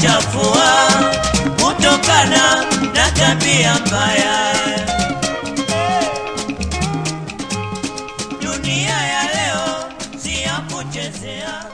kuchafua kutokana na tabia mbaya. Dunia ya leo si ya kuchezea,